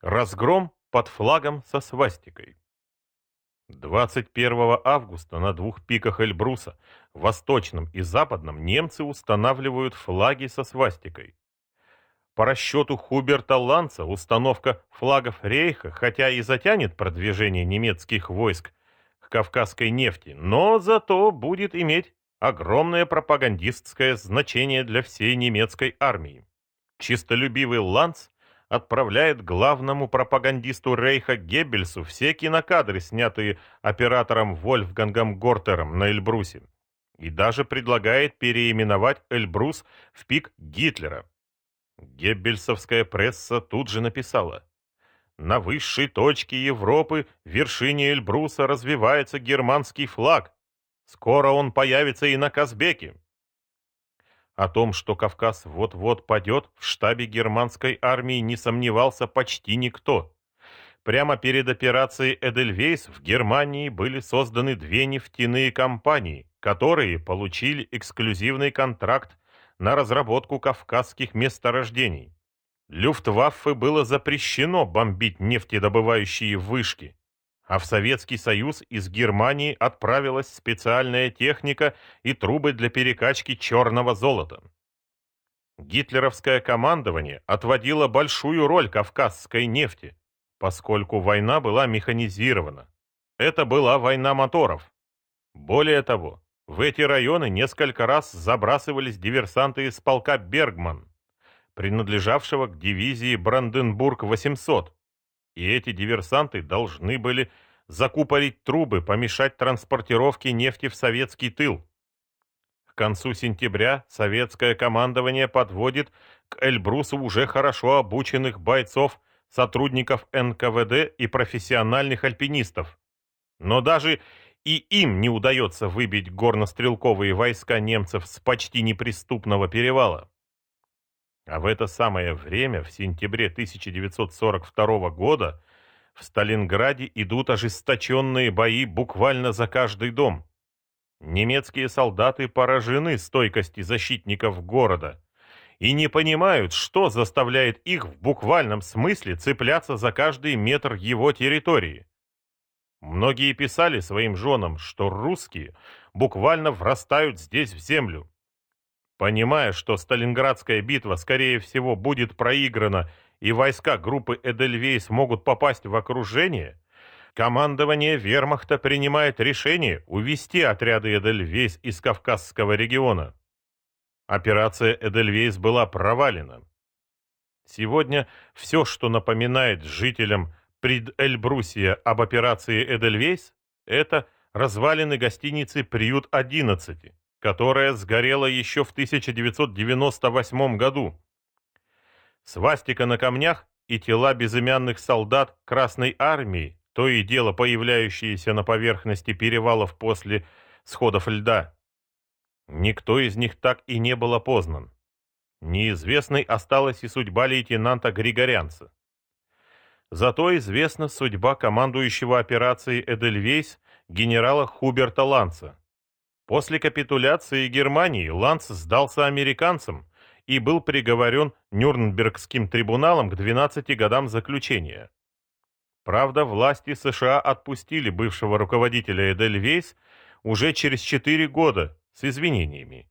Разгром под флагом со свастикой. 21 августа на двух пиках Эльбруса, восточном и западном, немцы устанавливают флаги со свастикой. По расчету Хуберта Ланца установка флагов Рейха, хотя и затянет продвижение немецких войск к кавказской нефти, но зато будет иметь огромное пропагандистское значение для всей немецкой армии. Чистолюбивый Ланц отправляет главному пропагандисту Рейха Геббельсу все кинокадры, снятые оператором Вольфгангом Гортером на Эльбрусе, и даже предлагает переименовать Эльбрус в пик Гитлера. Геббельсовская пресса тут же написала «На высшей точке Европы, вершине Эльбруса, развивается германский флаг. Скоро он появится и на Казбеке». О том, что Кавказ вот-вот падет, в штабе германской армии не сомневался почти никто. Прямо перед операцией «Эдельвейс» в Германии были созданы две нефтяные компании, которые получили эксклюзивный контракт на разработку кавказских месторождений. Люфтваффе было запрещено бомбить нефтедобывающие вышки, а в Советский Союз из Германии отправилась специальная техника и трубы для перекачки черного золота. Гитлеровское командование отводило большую роль кавказской нефти, поскольку война была механизирована. Это была война моторов. Более того, в эти районы несколько раз забрасывались диверсанты из полка «Бергман», принадлежавшего к дивизии «Бранденбург-800», и эти диверсанты должны были закупорить трубы, помешать транспортировке нефти в советский тыл. К концу сентября советское командование подводит к Эльбрусу уже хорошо обученных бойцов, сотрудников НКВД и профессиональных альпинистов. Но даже и им не удается выбить горнострелковые войска немцев с почти неприступного перевала. А в это самое время, в сентябре 1942 года, в Сталинграде идут ожесточенные бои буквально за каждый дом. Немецкие солдаты поражены стойкости защитников города и не понимают, что заставляет их в буквальном смысле цепляться за каждый метр его территории. Многие писали своим женам, что русские буквально врастают здесь в землю, Понимая, что Сталинградская битва, скорее всего, будет проиграна и войска группы Эдельвейс могут попасть в окружение, командование вермахта принимает решение увести отряды Эдельвейс из Кавказского региона. Операция Эдельвейс была провалена. Сегодня все, что напоминает жителям Прид-Эльбрусия об операции Эдельвейс, это развалины гостиницы «Приют-11», которая сгорела еще в 1998 году. Свастика на камнях и тела безымянных солдат Красной Армии, то и дело появляющиеся на поверхности перевалов после сходов льда. Никто из них так и не был опознан. Неизвестной осталась и судьба лейтенанта Григорянца. Зато известна судьба командующего операцией Эдельвейс генерала Хуберта Ланца. После капитуляции Германии Ланц сдался американцам и был приговорен Нюрнбергским трибуналом к 12 годам заключения. Правда, власти США отпустили бывшего руководителя Эдельвейс уже через 4 года с извинениями.